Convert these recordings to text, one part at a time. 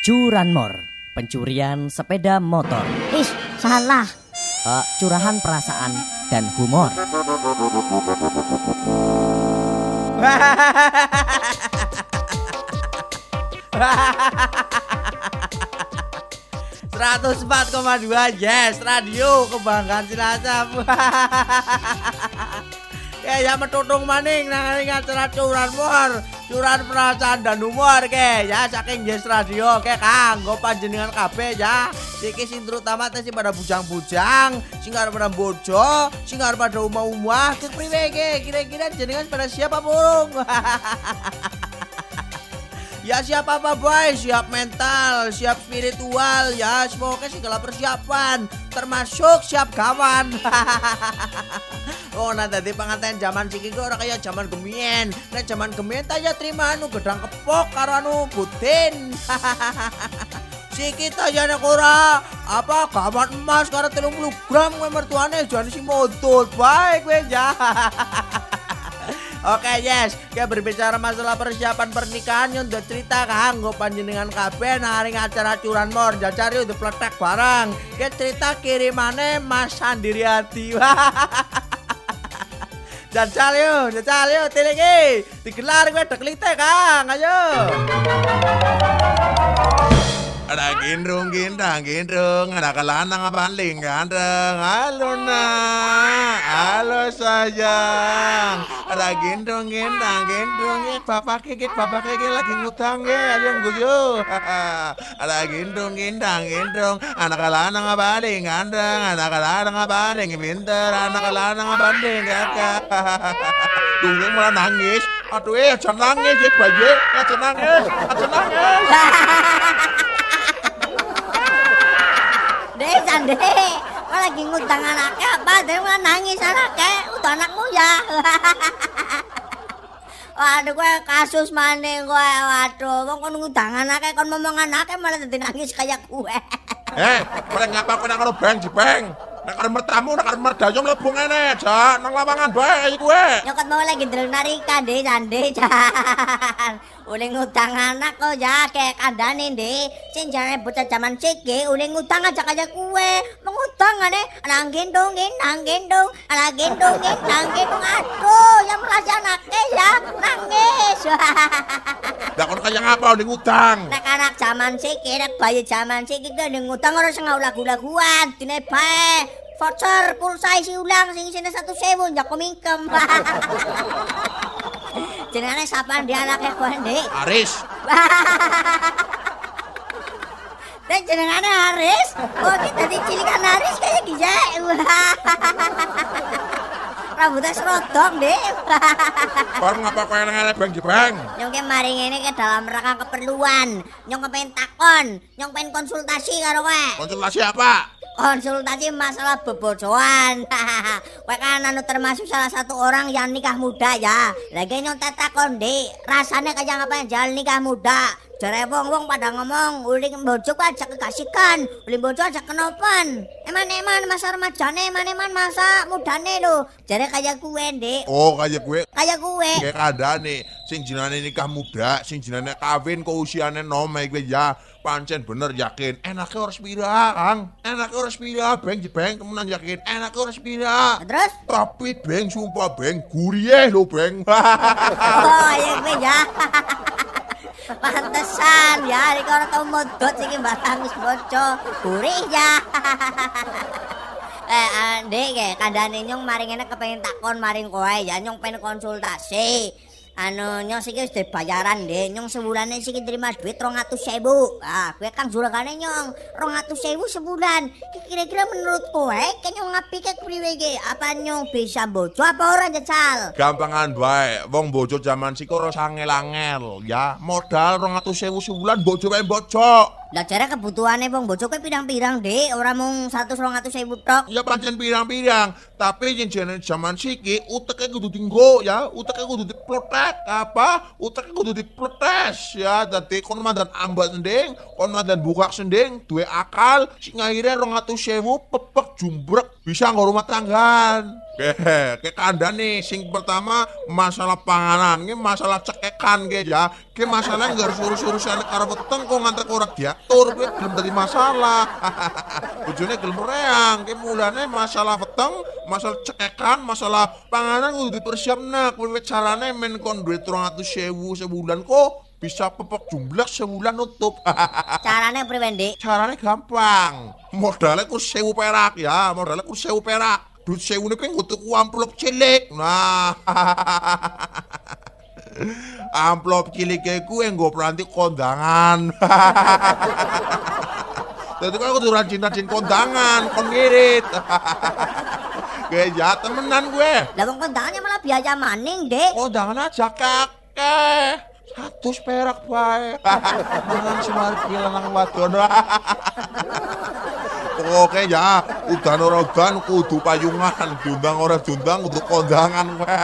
Curanmor, pencurian sepeda motor, Ih, salah. eh, curahan perasaan dan humor. Seratus empat koma dua yes radio kebanggaan Cilacap. Ke ya metutung maning nang ing acara curan mor, curan perasaan dan humor ke ya saking yes radio ke kanggo panjenengan kabeh ya. Siki sing terutama teh sing pada bujang-bujang, sing arep pada bojo, sing arep pada umah-umah, ke priwe ke kira-kira jenengan pada siapa burung? Ya siap apa boy, siap mental, siap spiritual, ya semoga segala persiapan, termasuk siap kawan. oh nah tadi pengantin zaman siki orang kayak zaman gemien, nah zaman gemien ya terima anu gedang kepok karo anu butin. Siki tanya nek ora apa kawan emas karo 30 gram gue mertuane jangan si modot baik gue ya. Oke yes, kayak berbicara masalah persiapan pernikahan yang udah cerita kanggo panjenengan kabeh naring acara curan mor jajari udah pletek barang. Kayak cerita kirimane Mas Sandiriati. Jajal yuk, jajal yuk, tilingi. Digelar gue deklite kang, ayo. Ada gendong gendang gendong ada kelanang apa gandeng halo nak halo sayang ada gendong gendang gendong eh bapak kikit bapak kikit lagi ngutang ya ayo guyu. Ada gendong gendang gendong. Anak kelanang apa gandeng anak kelanang apa pinter. Anak kelanang apa kakak. Tunggu malah nangis. Aduh eh jangan nangis ya bayi jangan nangis jangan nangis. Dek, Sande. Lagi anaknya. Apa? Dek, malah nangis anaknya. Udah anakmu ya. Waduh gue kasus maning gue Waduh Wong kon ngundang anake kon momong anake malah dadi nangis kaya gue Eh, kok ngapa kok nang bang di? Nek karo mertamu, nek karo merdayo mlebu ngene, Jak. Nang lapangan bae iki kowe. Nyokot mau lagi drel narika deh, Sande. Jan. Ule ngutang anak kok ya kayak kandane deh. Sing jane bocah zaman cike, ule ngutang aja kayak kue. Mengutang ane, nang gendong, nang gendong, nang gendong, nang gendong. Aduh, yang merasa anaknya ya nangis. Lah kon kaya ngapa ning utang? Nek anak zaman siki, nek bayi zaman siki ning ngutang ora sing lagu-laguan, dine bae. Voucher pulsa isi ulang sing isine 1000 njak mingkem. Jenenge sapa dia anaknya kowe, Dik? Aris. Dan jenengane Haris. Oh, kita dicilikan Haris kayak gija. Rambutnya serodong, Dik. Kor ngapa kowe ngene beng jebeng? Nyong maring ini ke dalam rangka keperluan. Nyong kepengen takon, nyong pengen konsultasi karo kowe. Konsultasi apa? Konsultasi masalah bebojoan. kowe kan anu termasuk salah satu orang yang nikah muda ya. Lagi nyong tak takon, Dik. Rasanya kayak ngapain jalan nikah muda? Jare wong-wong pada ngomong, uling bojo ku aja kekasihkan, uling bojo aja kenopan. Eman-eman masa remajane, eman-eman masa mudane lho. Jare kayak kue, Dik. Oh, kaya gue Kayak kue. kayak kadane sing jenenge nikah muda, sing jenenge kawin kok usiane nom iki ya. Pancen bener yakin, enaknya ora sepira, Kang. Enaknya ora sepira, beng jebeng temenan yakin, enaknya ora sepira. Terus? Tapi beng sumpah beng gurih lho beng. Oh, iya gue ya. Pantesan ya, ini kalau tau modot ini mbak tangis boco, gurih ya. eh, eh andek ya, kadang ini nyong maring ini kepengen takon maring kowe ya, nyong pengen konsultasi. Anu nyong sih wis bayaran deh, nyong sebulannya sih terima duit rong atus sewu. Ah, gue kang juragannya nyong rong atus sewu sebulan. Kira-kira menurut kowe, kayak nyong ngapi kayak priwe ge? Apa nyong bisa bojo apa orang jajal? Gampangan bae, wong bojo zaman sik ora sangel-angel ya. Modal 200.000 sebulan bojo wae bojo. Lah jare kebutuhane wong bojo kowe pirang-pirang, Dik, ora mung 100 200.000 tok. Ya pancen pirang-pirang, tapi yang jenenge zaman siki uteke kudu dinggo ya, uteke kudu diplotek apa? Uteke kudu diplotes ya. Dadi kon mandan ambat sending, kon mandan buka sending, duwe akal sing akhirnya 200.000 pepek jumbrek bisa nggo rumah tanggan. Ke, ke kandhane sing pertama masalah panganan, ini masalah cekekan ke ya. Ke masalah nggak urus-urusan karo weteng kok ngantek ora diatur kowe gelem dadi masalah. Bojone gelem reang, ke mulane masalah weteng, masalah cekekan, masalah panganan kudu dipersiapna. Kowe carane men kon duit 300.000 sebulan kok bisa pepek jumlah sebulan nutup. Carane priwe, Dik? Caranya gampang. Modalnya ku sewu perak ya, modalnya ku sewu perak. Duit sewu ini kan tuku amplop cilik. Nah, amplop cilik gue peranti kondangan. Jadi kan aku tuh rajin-rajin kondangan, kon ngirit. Gue jahat temenan gue. Lah wong kondangannya malah biaya maning, Dik. Kondangan aja kakek. Satu perak bae. Dengan semar lanang wadon. Oke ya, udan ora udan kudu payungan, diundang ora diundang kudu kondangan kowe.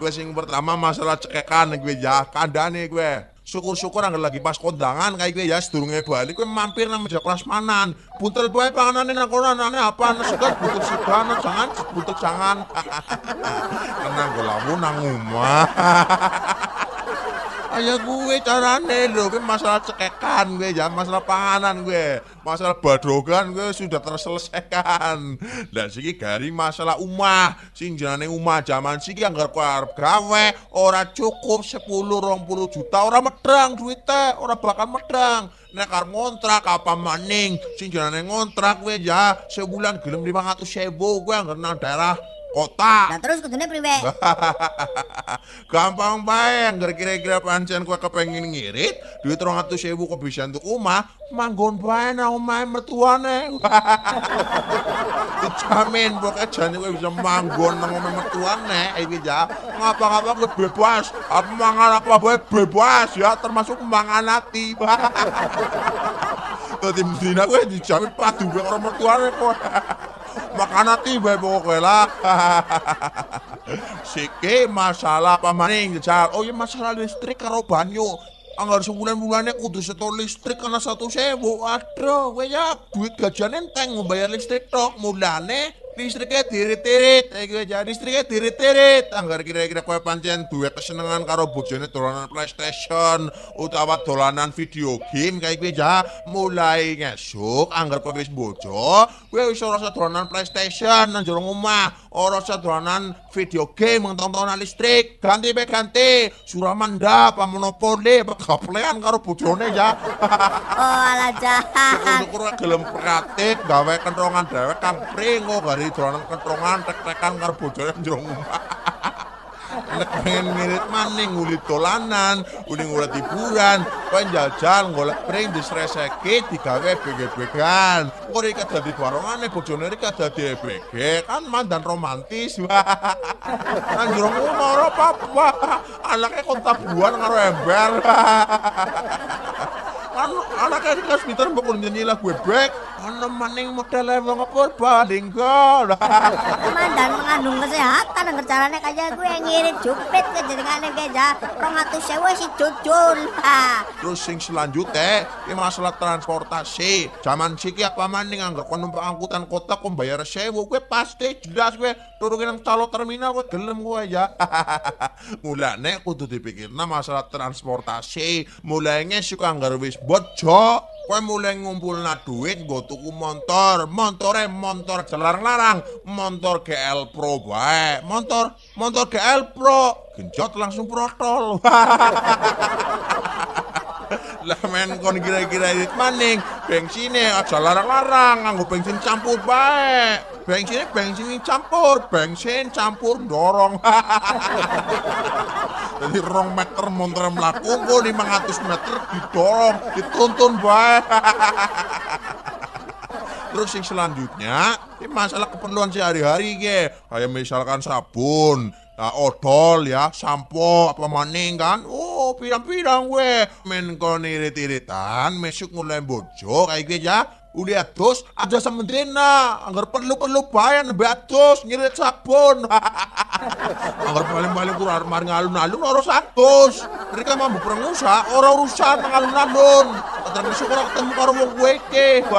Gue sing pertama masalah cekekan gue ya, kandane gue. Syukur-syukur anggar lagi pas kondangan kayak gue ya sedurunge balik gue mampir nang meja prasmanan. Buntel bae panganane nang kono anane apa segar buntel segan jangan buntel jangan. Tenang gue lamu nang omah. Ayo gue carane lho, gue masalah cekekan gue ya, masalah panganan gue, masalah badrogan gue sudah terselesaikan. Dan siki gari masalah umah, sing jenenge umah zaman siki anggar kowe arep gawe ora cukup 10 20 juta ora medang duite, ora bakal medang. Nek arep ngontrak apa maning, sing jenenge ngontrak gue ya sebulan gelem 500 ribu gue anggar nang daerah kota. Lah terus kudune priwe? Gampang bae, anggar kira-kira pancen kowe kepengin ngirit, duit 200.000 kok bisa untuk omah, manggon bae nang omahe mertuane. Dijamin pokoknya jane kowe bisa manggon nang omahe mertuane iki ya. Ngapa-ngapa kowe bebas, apa mangan apa bae bebas ya, termasuk mangan ati. Dadi mendina kowe dijamin padu karo mertuane kowe. Makan ati bae pokoke lah. Siki masalah apa maning. Oh ya masalah listrik karo banyu. Anggar sebulan-bulannya kudu setor listrik karena satu sewu. Aduh, gue ya duit gajian enteng membayar listrik tok. Mulane listriknya tirit-tirit. Gue jadi listriknya tirit-tirit. Anggar kira-kira kue pancen duit kesenengan karo bojone dolanan PlayStation utawa dolanan video game kayak gue ya mulai ngesuk anggar kowe wis bojo, kowe wis ora dolanan PlayStation nang jero omah, ora dolanan video game ngonton listrik. Ganti be ganti. Suramanda apa monopoli apa gaplean karo bojone ya. Oh alah jahat. Syukur gelem praktik gawe kentongan dewek kang pringo gari dolanan kentongan tek-tekan karo bojone nang jero omah. Nek pengen ngirit maning ngulit dolanan, uling ngulit hiburan, kowe jajal golek pring disreseki digawe bege-began. Kok iki dadi barongane bojone iki dadi BG kan mandan romantis. Nang jero omah ora apa-apa. Anake kon tabuhan karo ember. kan anaknya di kelas pinter mbok nyanyi lagu bebek ana maning modele wong gol Komandan mengandung kesehatan caranya kayak gue ngirit jupit ke jenengane kayak ja 200.000 si. Ha. terus sing selanjutnya ini masalah transportasi. Zaman siki apa maning anggap kon numpak angkutan kota kon bayar sewu gue pasti jelas gue turunin nang calo terminal gue gelem gue ya. Mulane kudu dipikirna masalah transportasi. Mulainya sih anggar wis bojo Kowe mulai ngumpulna duit nggo tuku motor, montore motor larang-larang, motor GL Pro bae, motor motor GL Pro, genjot langsung protol. lah men kon kira-kira irit maning bensinnya aja larang-larang nganggo bensin campur bae bensinnya bensin campur bensin campur dorong jadi rong meter melaku kok 500 meter didorong dituntun bae Terus yang selanjutnya, ini masalah keperluan sehari-hari ge. Kayak misalkan sabun, nah, odol ya, sampo, apa maning kan. Oh, pirang-pirang gue. Men kon irit-iritan, mesuk mulai bojo kayak gue ya. Uli atus, ada sementrina, anggar perlu-perlu bayan lebih atus, nyirit sabun. anggar paling-paling kurang mari ngalun-alun, orang atus. Mereka mampu pengusaha, orang urusan ngalun-alun. Terus kurang ketemu karo wong gue ke.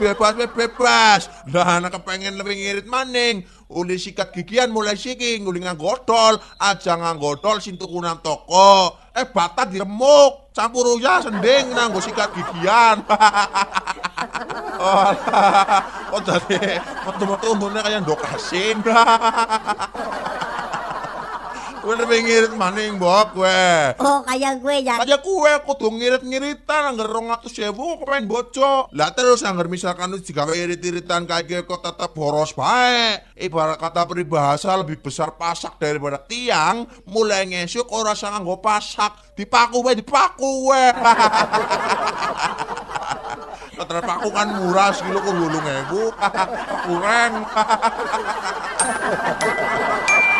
bebas bebas. Lah anak kepengen lebih ngirit maning. Uli sikat gigian mulai siki nguli nganggotol, aja nganggotol sing tuku nang toko. Eh bata diremuk, campur uya sending nanggo sikat gigian. oh, kok jadi metu-metu untungnya kayak ndok asin. Gue lebih ngirit maning bok gue. Oh, kayak gue ya. Aja kue kudu ngirit-ngiritan anggar rong atus sewu kok pengen bocok. Lah terus anggar misalkan wis digawe irit-iritan kayak kok tetap boros bae. Ibarat kata peribahasa lebih besar pasak daripada tiang, mulai ngesuk ora usah nganggo pasak, dipaku wae dipaku wae. Terus paku kan murah sekilo kok wulung ewu, kurang.